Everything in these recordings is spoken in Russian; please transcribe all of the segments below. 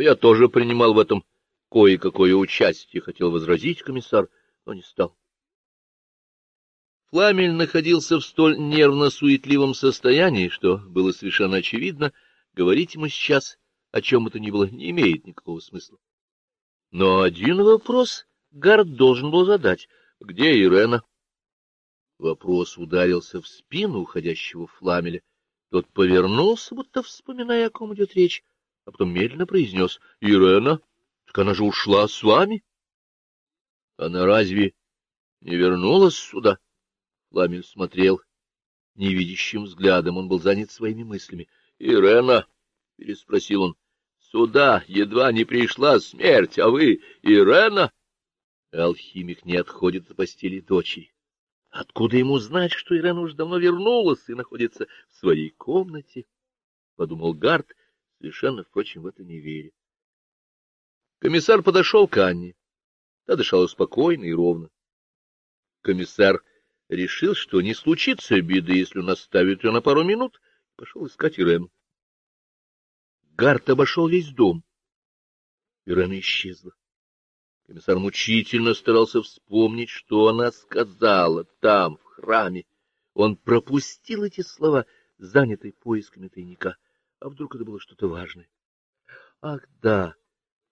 Но я тоже принимал в этом кое-какое участие, хотел возразить комиссар, но не стал. Фламель находился в столь нервно-суетливом состоянии, что было совершенно очевидно, говорить ему сейчас о чем это ни было не имеет никакого смысла. Но один вопрос Гард должен был задать. Где Ирена? Вопрос ударился в спину уходящего Фламеля. Тот повернулся, будто вспоминая, о ком идет речь, а потом медленно произнес. — Ирена? Так она же ушла с вами? — Она разве не вернулась сюда? Фламель смотрел невидящим взглядом. Он был занят своими мыслями. — Ирена? — переспросил он. — Сюда едва не пришла смерть, а вы — Ирена? Алхимик не отходит от постели дочери. Откуда ему знать, что Ирена уже давно вернулась и находится в своей комнате? — подумал Гард, совершенно, впрочем, в это не веря. Комиссар подошел к Анне. Та дышала спокойно и ровно. Комиссар решил, что не случится беды, если он оставит ее на пару минут, и пошел искать Ирену. Гард обошел весь дом. Ирена исчезла. Комиссар мучительно старался вспомнить, что она сказала там, в храме. Он пропустил эти слова, занятый поисками тайника. А вдруг это было что-то важное? Ах, да,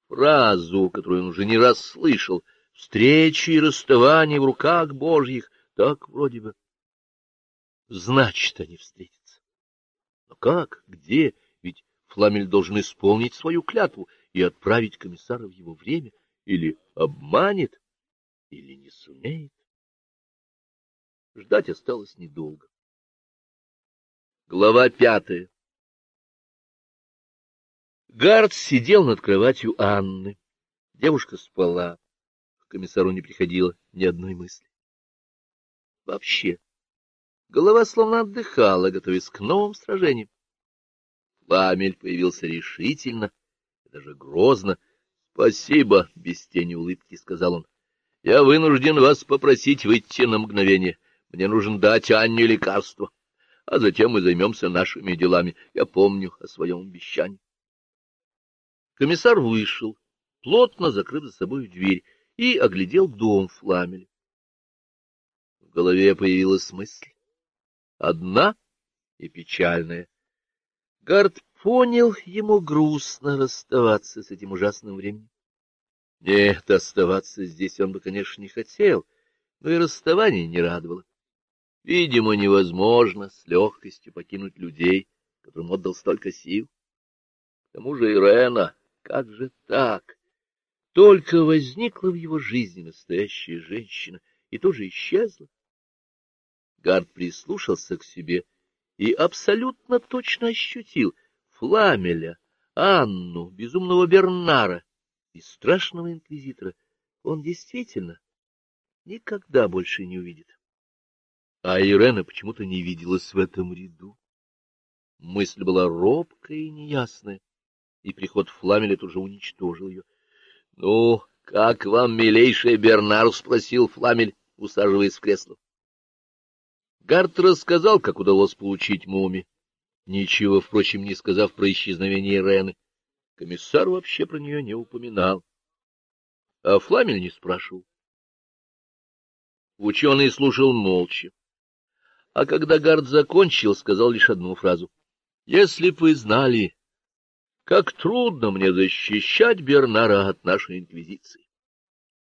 фразу, которую он уже не раз слышал, встречи и расставания в руках Божьих, так вроде бы. Значит, они встретятся. Но как, где? Ведь Фламель должен исполнить свою клятву и отправить комиссара в его время, или обманет, или не сумеет. Ждать осталось недолго. Глава пятая Гард сидел над кроватью Анны. Девушка спала. К комиссару не приходило ни одной мысли. Вообще, голова словно отдыхала, готовясь к новым сражениям. Фламель появился решительно, даже грозно. — Спасибо, — без тени улыбки сказал он. — Я вынужден вас попросить выйти на мгновение. Мне нужно дать Анне лекарство, а затем мы займемся нашими делами. Я помню о своем обещании. Комиссар вышел, плотно закрыв за собой дверь, и оглядел дом Фламеля. В голове появилась мысль. Одна и печальная. Гард понял, ему грустно расставаться с этим ужасным временем. Нет, оставаться здесь он бы, конечно, не хотел, но и расставание не радовало. Видимо, невозможно с легкостью покинуть людей, которым отдал столько сил. К тому же Ирена как же так? Только возникла в его жизни настоящая женщина и тоже исчезла. Гард прислушался к себе и абсолютно точно ощутил Фламеля, Анну, безумного Бернара и страшного инквизитора. Он действительно никогда больше не увидит. А Ирена почему-то не виделась в этом ряду. Мысль была робкая и неясная и приход Фламеля тут же уничтожил ее. — Ну, как вам, милейший Бернар? — спросил Фламель, усаживаясь в кресло. Гарт рассказал, как удалось получить муми, ничего, впрочем, не сказав про исчезновение Рены. Комиссар вообще про нее не упоминал. А Фламель не спрашивал. Ученый слушал молча. А когда Гард закончил, сказал лишь одну фразу. — Если б вы знали, как трудно мне защищать Бернара от нашей инквизиции.